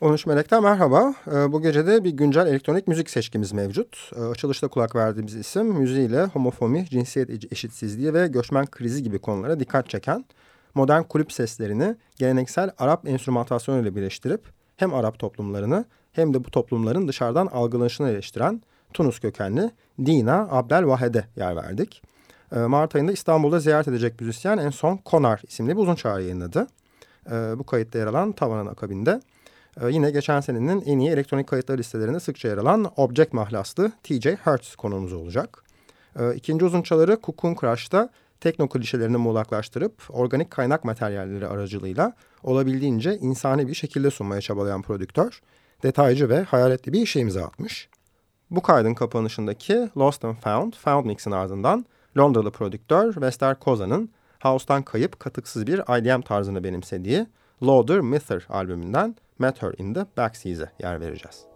13 Melek'ten merhaba. Ee, bu gece de bir güncel elektronik müzik seçkimiz mevcut. Ee, açılışta kulak verdiğimiz isim müziğiyle homofomi, cinsiyet eşitsizliği ve göçmen krizi gibi konulara dikkat çeken modern kulüp seslerini geleneksel Arap enstrümantasyonu ile birleştirip hem Arap toplumlarını hem de bu toplumların dışarıdan algılanışını eleştiren Tunus kökenli Dina Abdelvahed'e yer verdik. Ee, Mart ayında İstanbul'da ziyaret edecek müzisyen en son Konar isimli bir uzun çağrı yayınladı. Bu kayıtta yer alan Tavan'ın akabinde ee, yine geçen senenin en iyi elektronik kayıtlar listelerinde sıkça yer alan Object mahlaslı TJ Hertz konumuz olacak. Ee, ikinci uzunçaları Cocoon Crush'ta tekno klişelerini muğlaklaştırıp organik kaynak materyalleri aracılığıyla olabildiğince insani bir şekilde sunmaya çabalayan prodüktör, detaycı ve hayaletli bir işe imza atmış. Bu kaydın kapanışındaki Lost and Found, Found Mix'in ardından Londralı prodüktör Wester Koza'nın House'tan kayıp katıksız bir IDM tarzını benimsediği Loader Mither albümünden Met Her in the Backseas'e yer vereceğiz.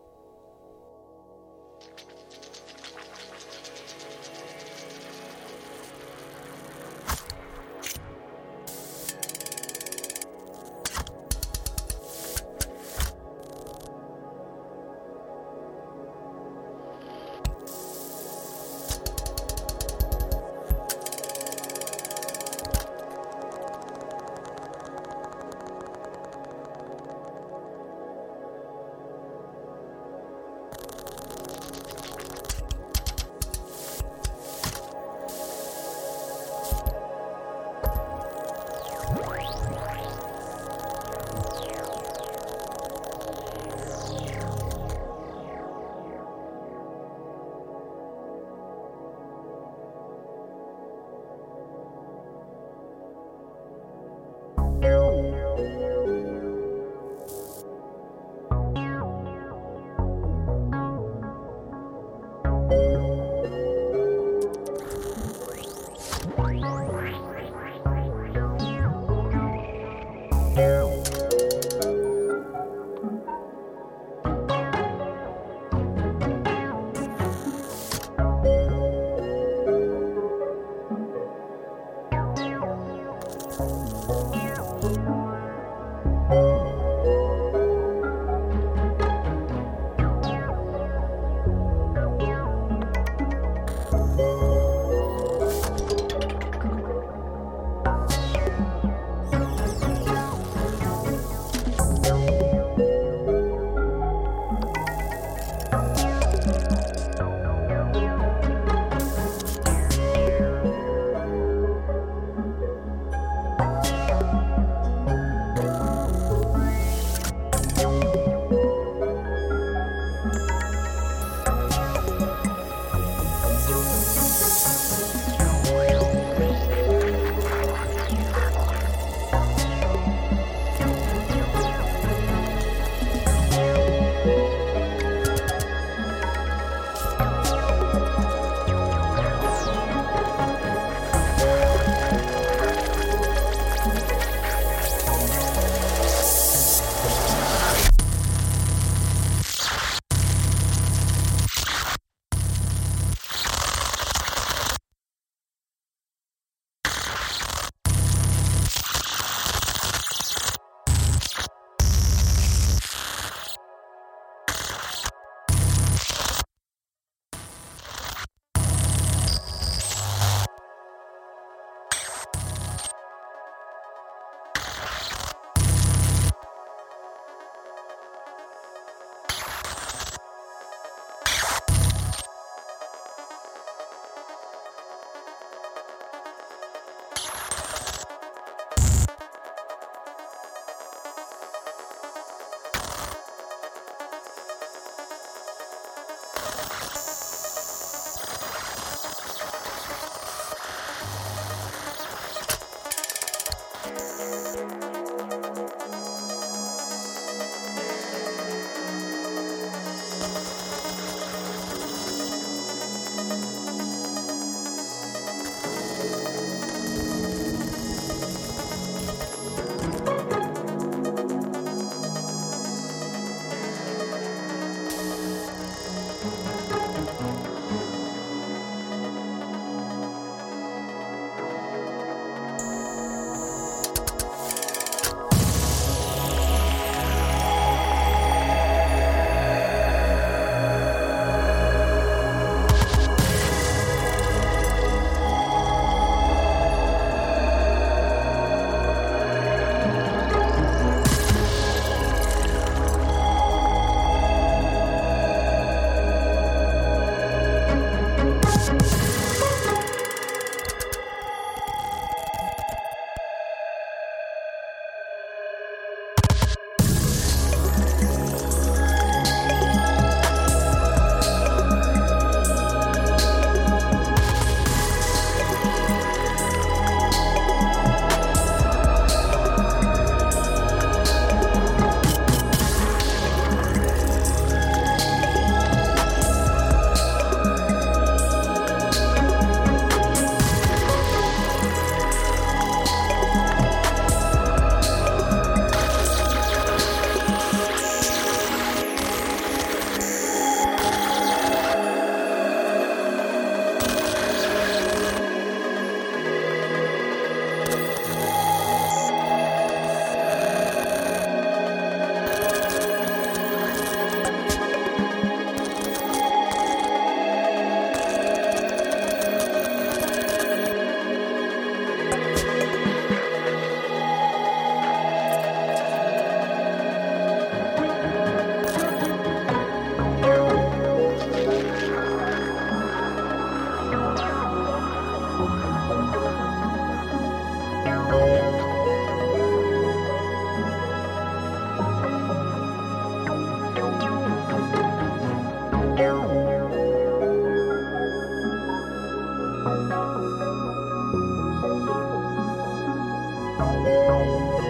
Música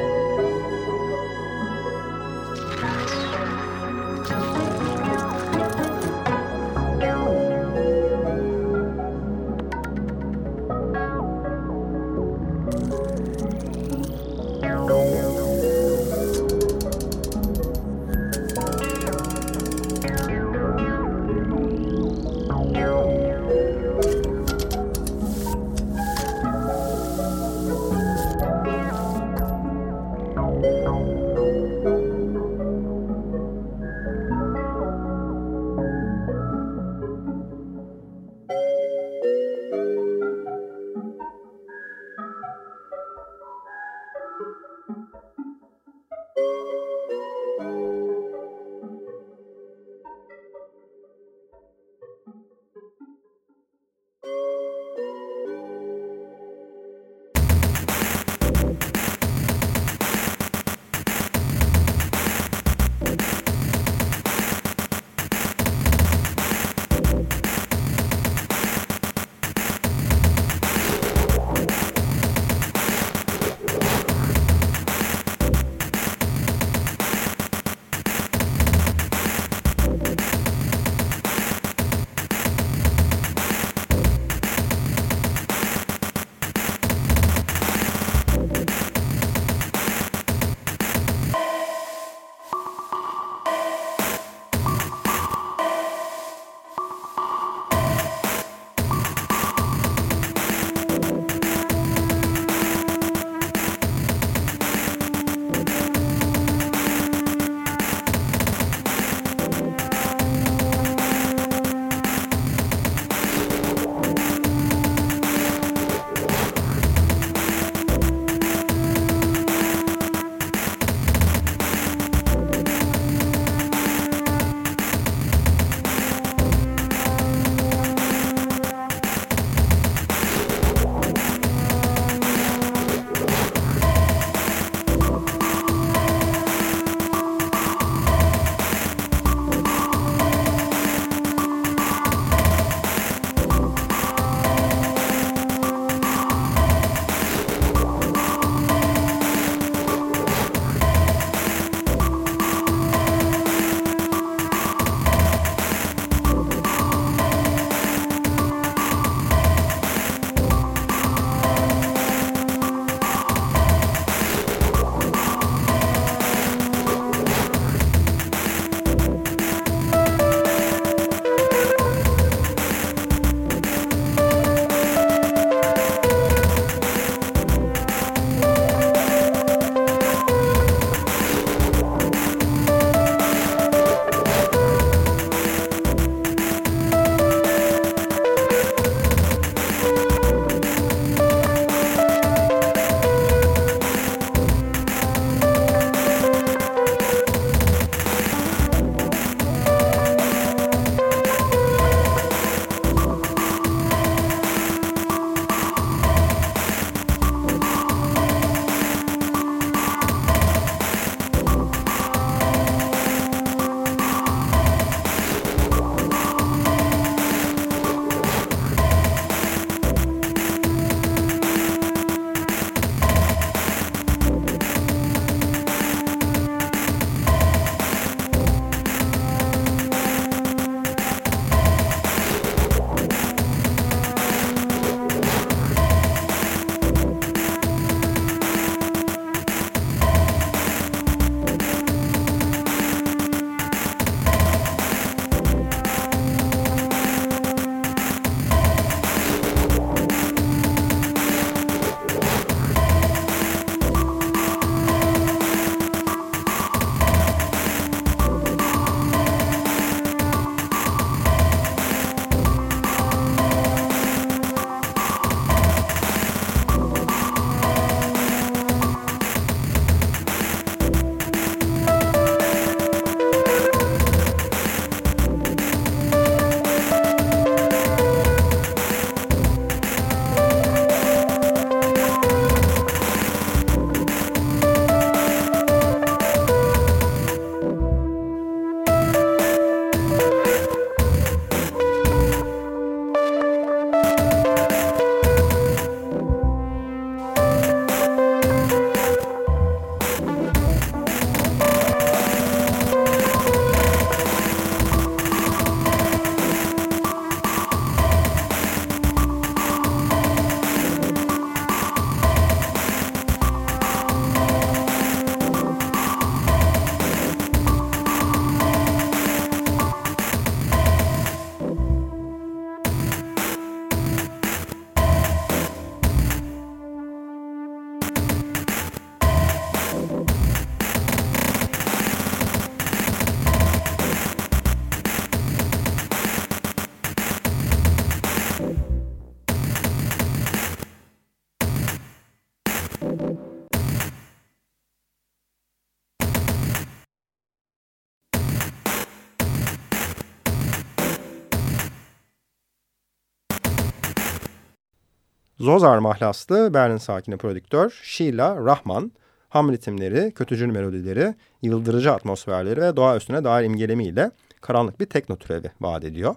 Zozar mahlaslı Berlin sakini prodüktör Sheila Rahman, ham ritimleri, kötücül melodileri, yıldırıcı atmosferleri ve doğa üstüne dair imgelemiyle karanlık bir tekno türevi vaat ediyor.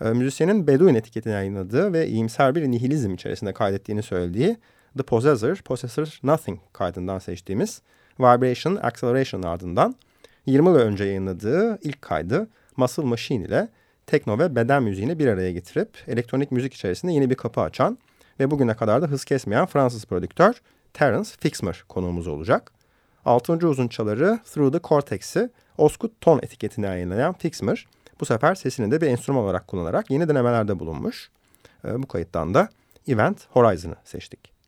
E, müzisyenin Bedouin etiketini yayınladığı ve iyimser bir nihilizm içerisinde kaydettiğini söylediği The Possessor, Possessor Nothing kaydından seçtiğimiz Vibration Acceleration ardından 20 yıl önce yayınladığı ilk kaydı Muscle Machine ile tekno ve beden müziğini bir araya getirip elektronik müzik içerisinde yeni bir kapı açan ve bugüne kadar da hız kesmeyen Fransız prodüktör Terence Fixmer konuğumuz olacak. Altıncı uzun çaları Through the Cortex'i Osgood Tone etiketine yayınlayan Fixmer bu sefer sesini de bir enstrüman olarak kullanarak yeni denemelerde bulunmuş. Ee, bu kayıttan da Event Horizon'ı seçtik.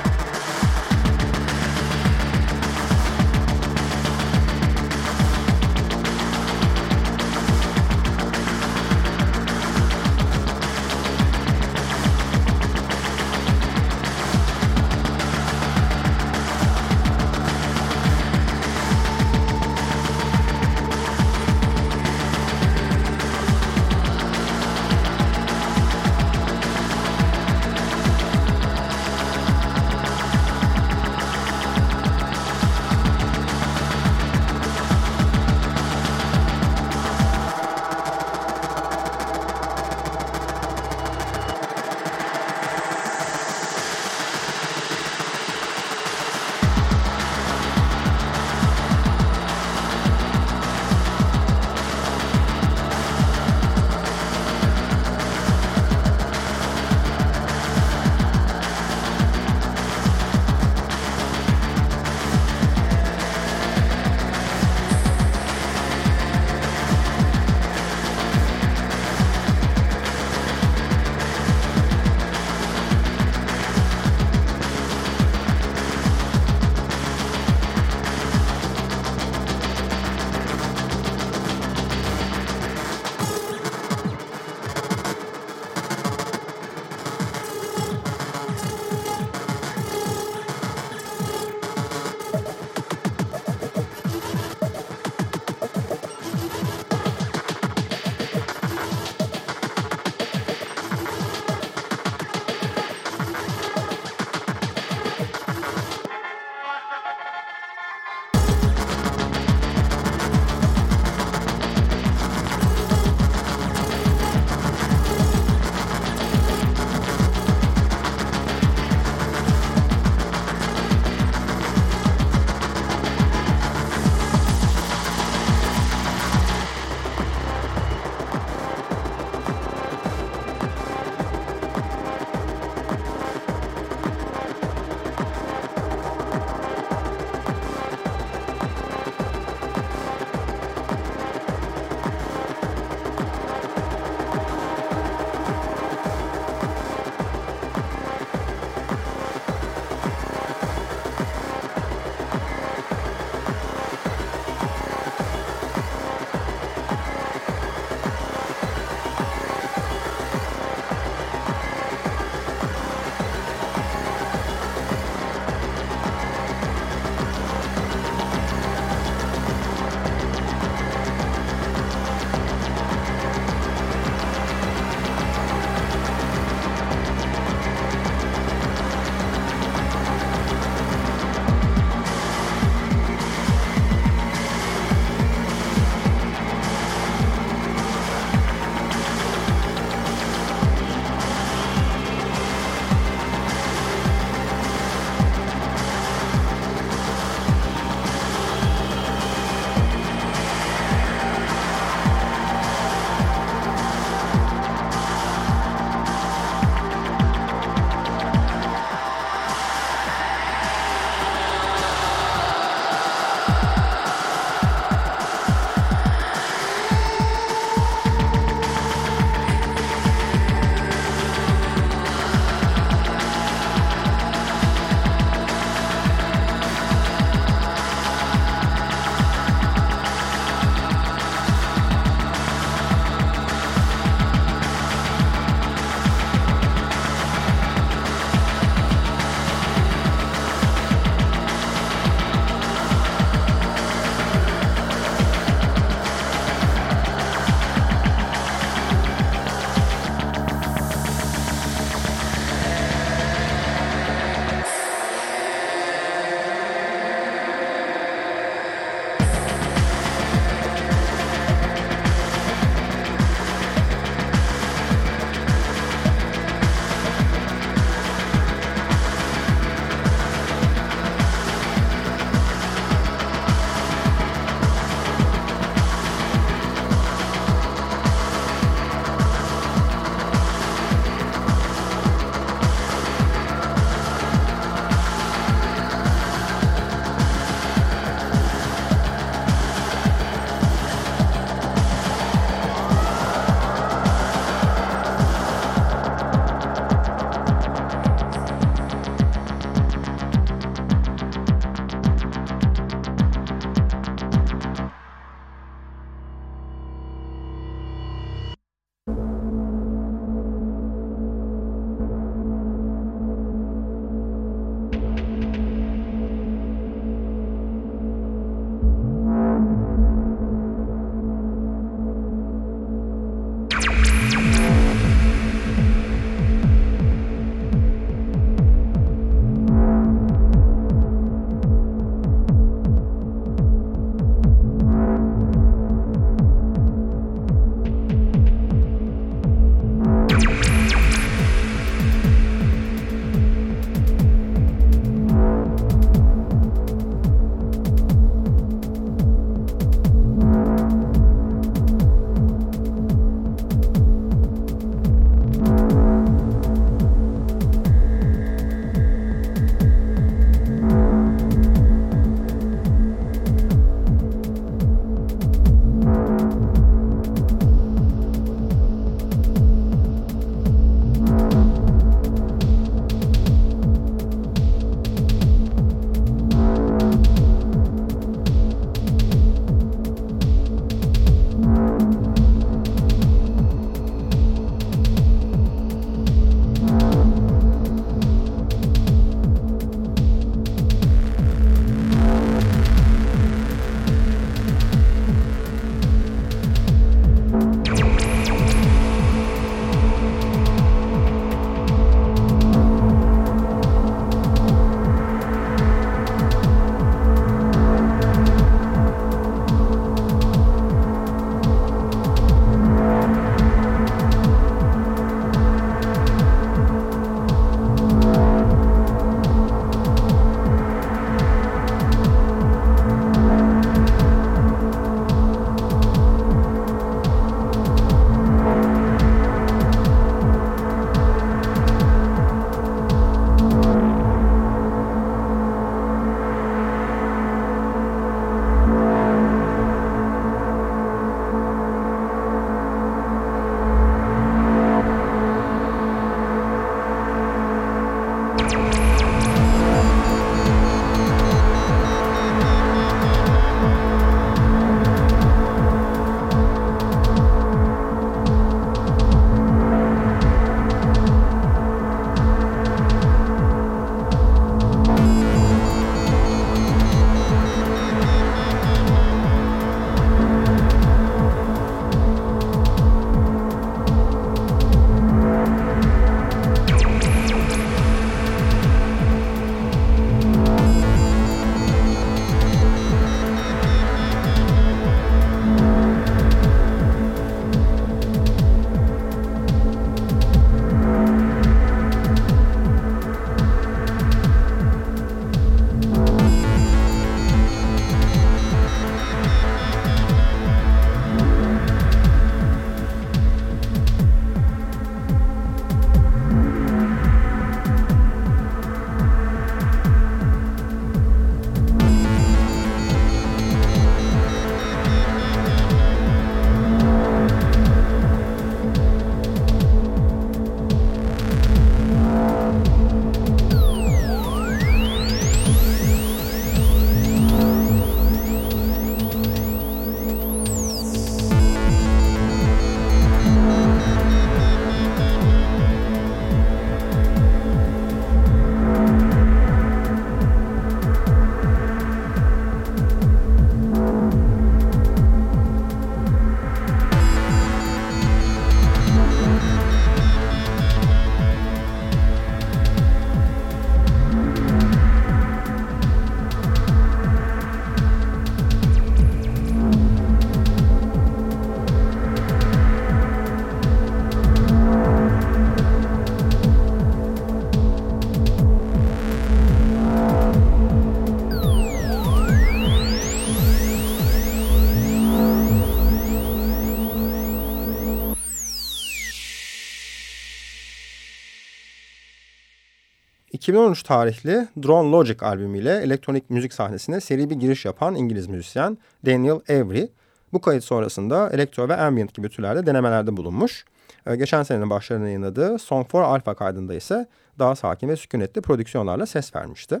2013 tarihli Drone Logic albümüyle elektronik müzik sahnesine seri bir giriş yapan İngiliz müzisyen Daniel Avery, bu kayıt sonrasında elektro ve ambient gibi türlerde denemelerde bulunmuş. Ee, geçen senenin başlarında yayınladığı Song for Alpha kaydında ise daha sakin ve sükunetli prodüksiyonlarla ses vermişti.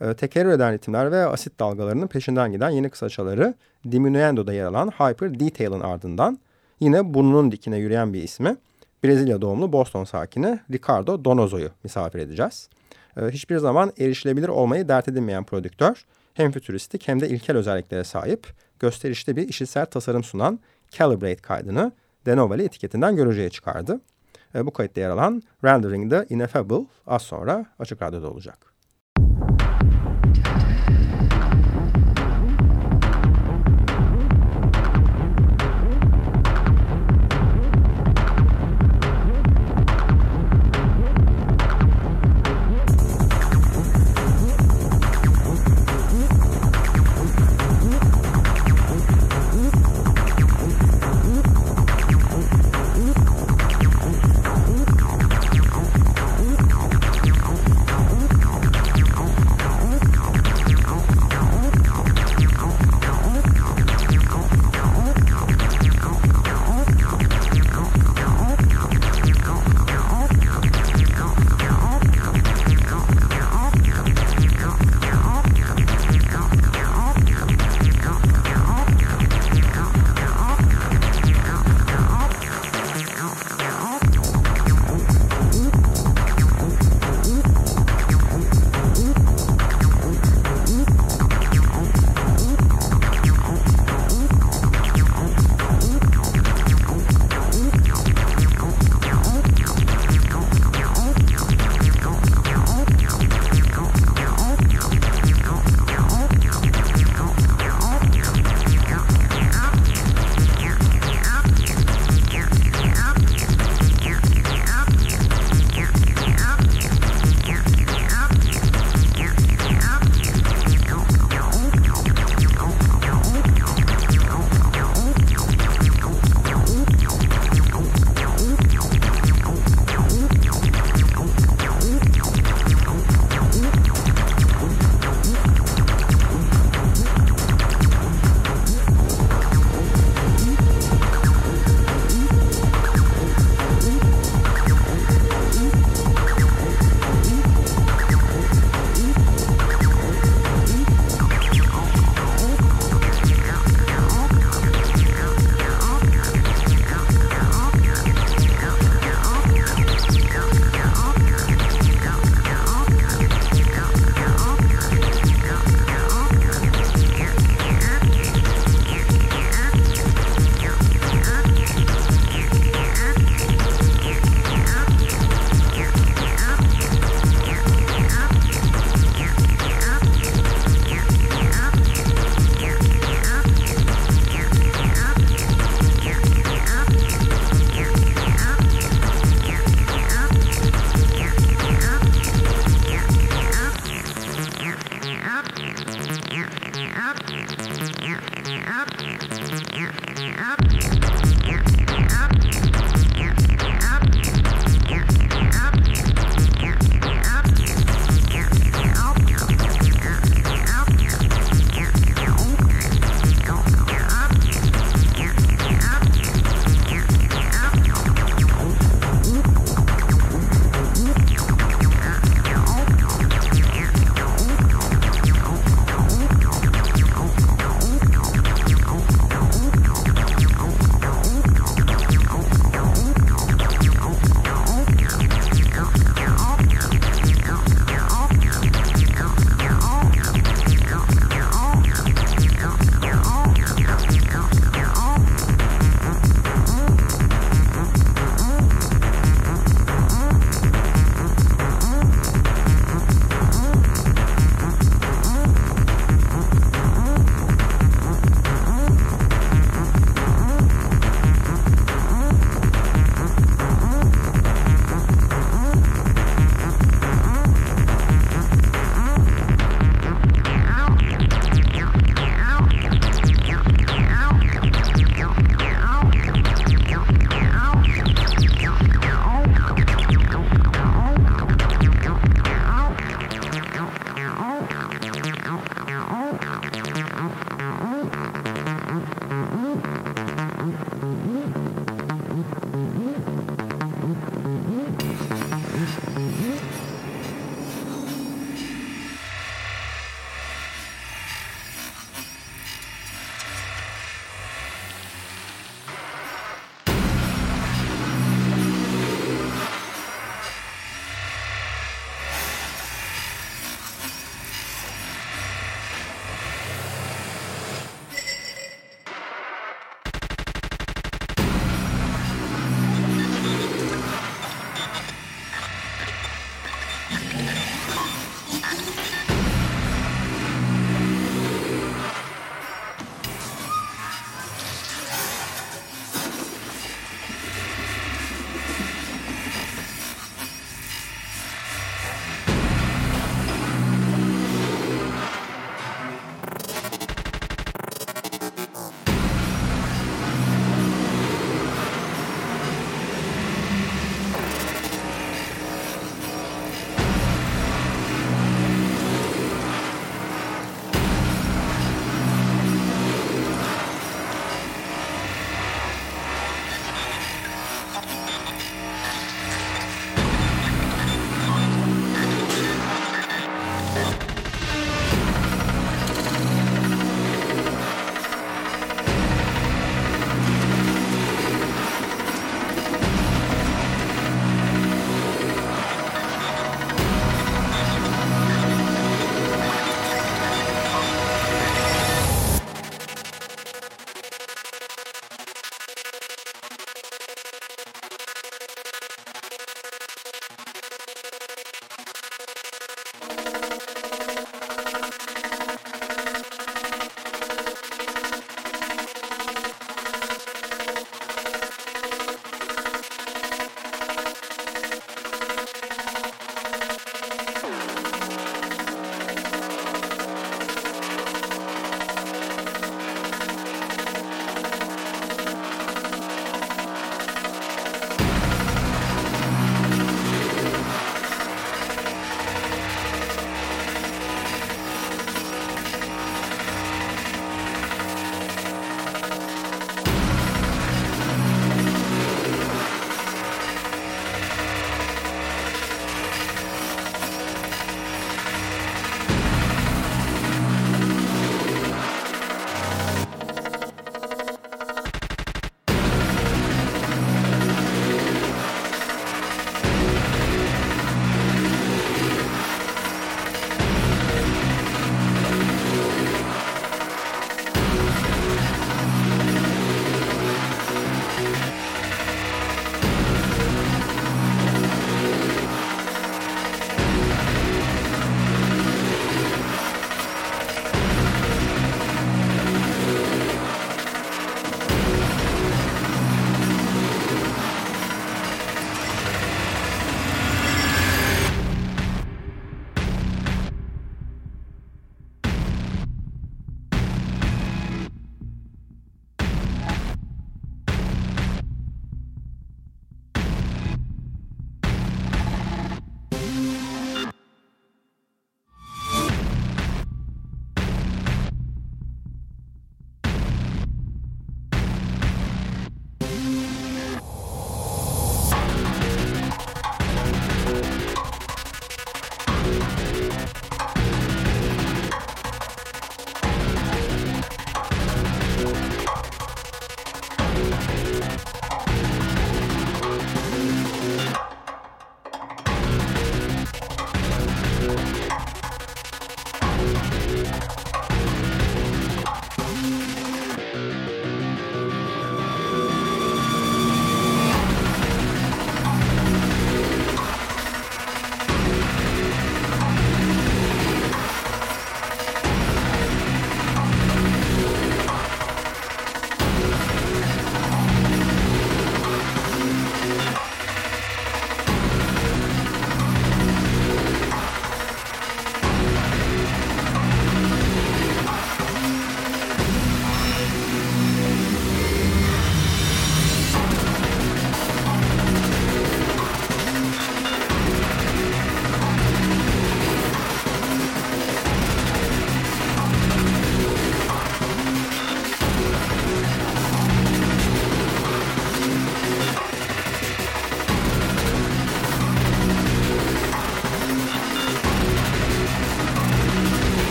Ee, tekerrür eden ritimler ve asit dalgalarının peşinden giden yeni kısaçaları Diminuendo'da yer alan Hyper Detail'ın ardından yine burnunun dikine yürüyen bir ismi Brezilya doğumlu Boston sakini Ricardo Donozo'yu misafir edeceğiz. Ee, hiçbir zaman erişilebilir olmayı dert edinmeyen prodüktör hem fütüristik hem de ilkel özelliklere sahip gösterişli bir işitsel tasarım sunan Calibrate kaydını Denovali etiketinden görücüye çıkardı. Ee, bu kayıtta yer alan Rendering the Ineffable az sonra Açık Radyo'da olacak.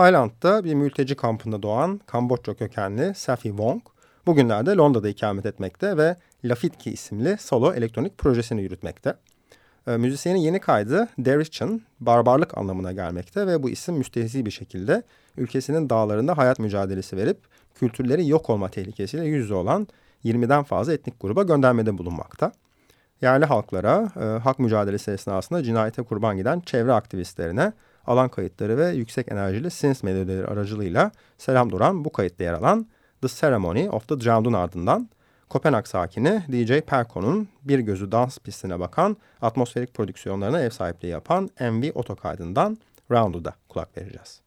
Tayland'da bir mülteci kampında doğan Kamboçya kökenli Safi Wong bugünlerde Londra'da ikamet etmekte ve Lafitki isimli solo elektronik projesini yürütmekte. E, müzisyenin yeni kaydı Derishchan barbarlık anlamına gelmekte ve bu isim müstehzi bir şekilde ülkesinin dağlarında hayat mücadelesi verip kültürleri yok olma tehlikesiyle yüz yüze olan 20'den fazla etnik gruba göndermede bulunmakta. Yerli halklara e, hak mücadelesi esnasında cinayete kurban giden çevre aktivistlerine alan kayıtları ve yüksek enerjili synth melodileri aracılığıyla selam duran bu kayıtta yer alan The Ceremony of the Drowned'un ardından Kopenhag sakini DJ Perko'nun bir gözü dans pistine bakan atmosferik prodüksiyonlarına ev sahipliği yapan MV otokaydından Round'u da kulak vereceğiz.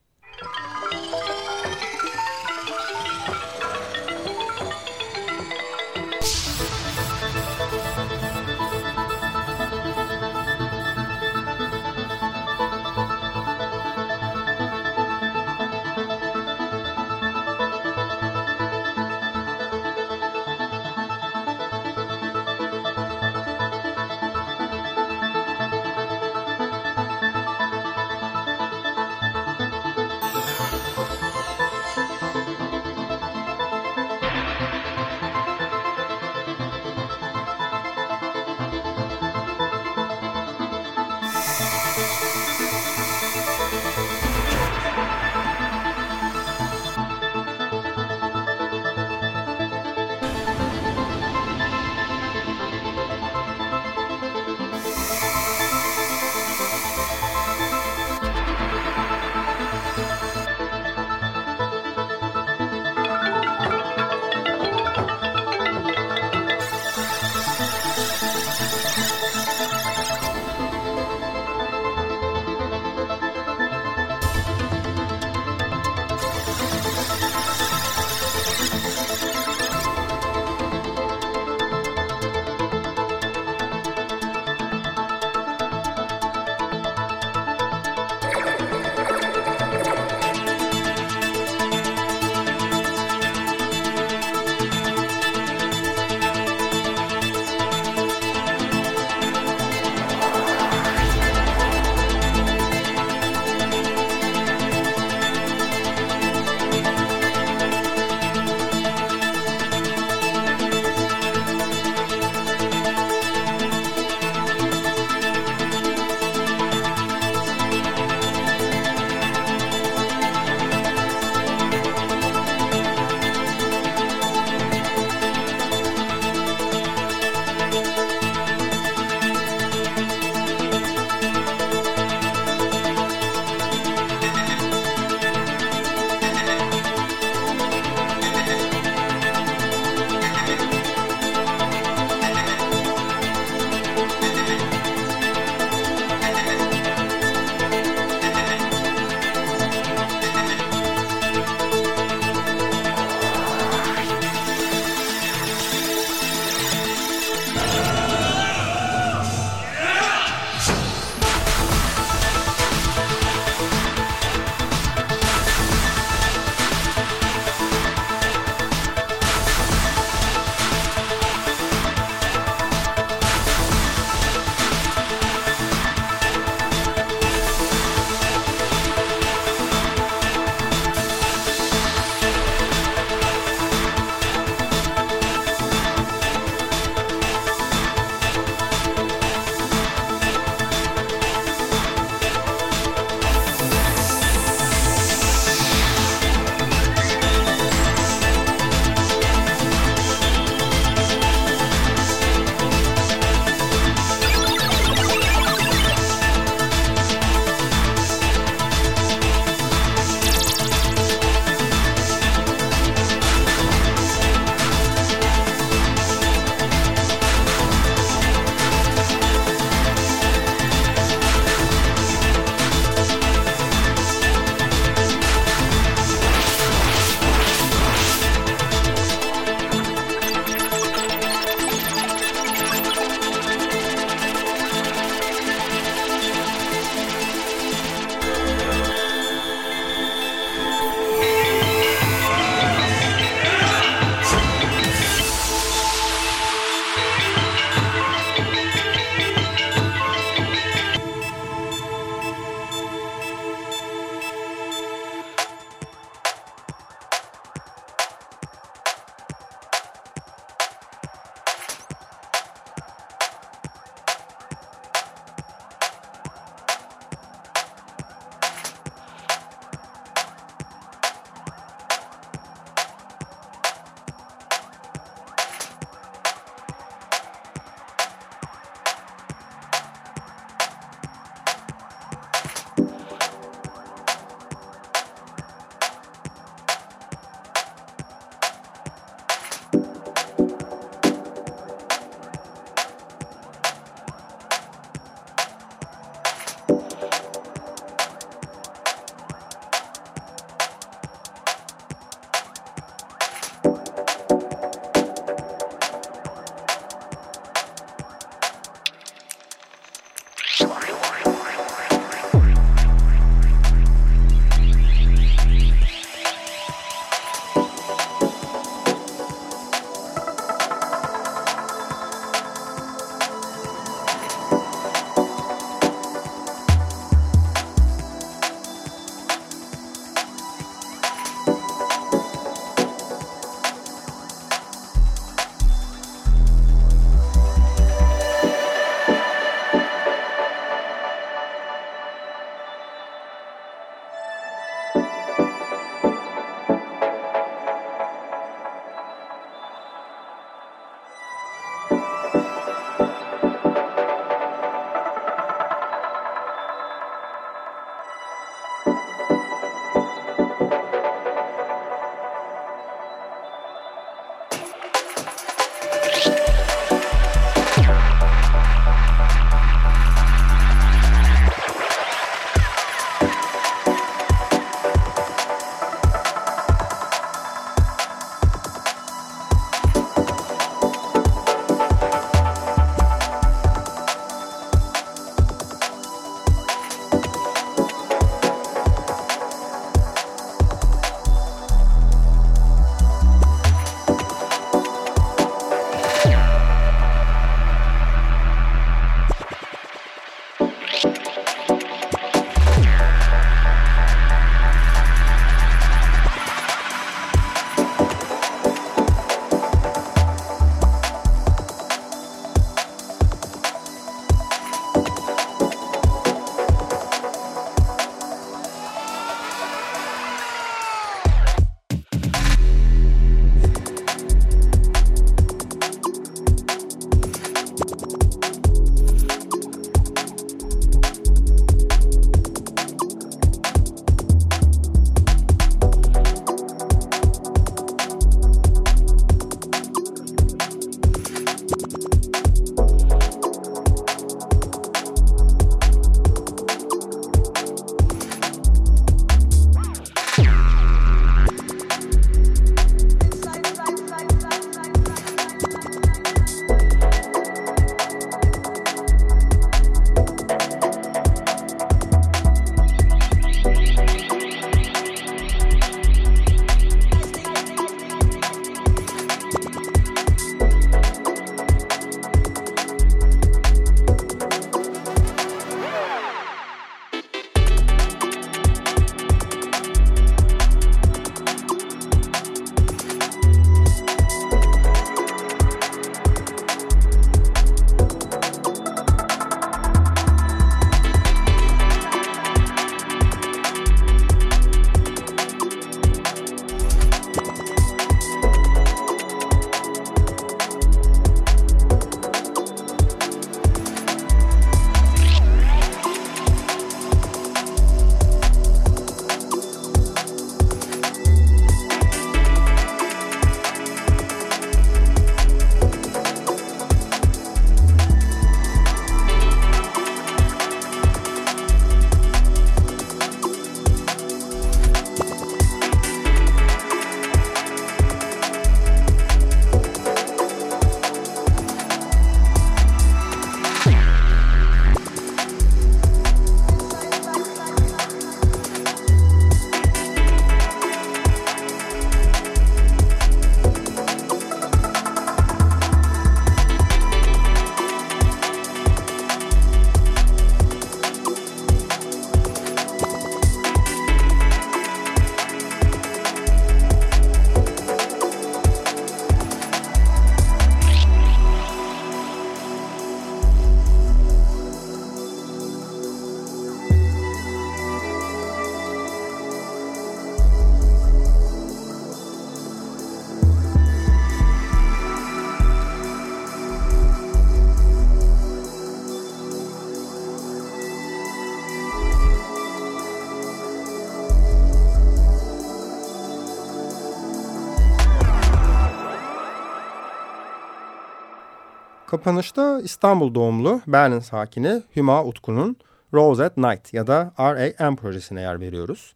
Kapanışta İstanbul doğumlu Berlin sakini Hüma Utku'nun Rose at Night ya da RAM projesine yer veriyoruz.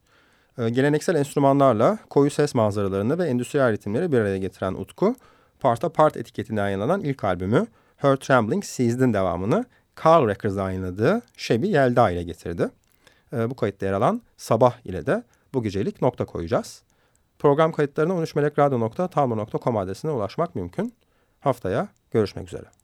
Ee, geleneksel enstrümanlarla koyu ses manzaralarını ve endüstriyel ritimleri bir araya getiren Utku, Parta Part etiketinden yayınlanan ilk albümü Her Trembling Seas'din devamını Carl Records'da yayınladığı Şebi Yelda ile getirdi. Ee, bu kayıtta yer alan Sabah ile de bu gecelik nokta koyacağız. Program kayıtlarına 13melekradyo.talma.com adresine ulaşmak mümkün. Haftaya görüşmek üzere.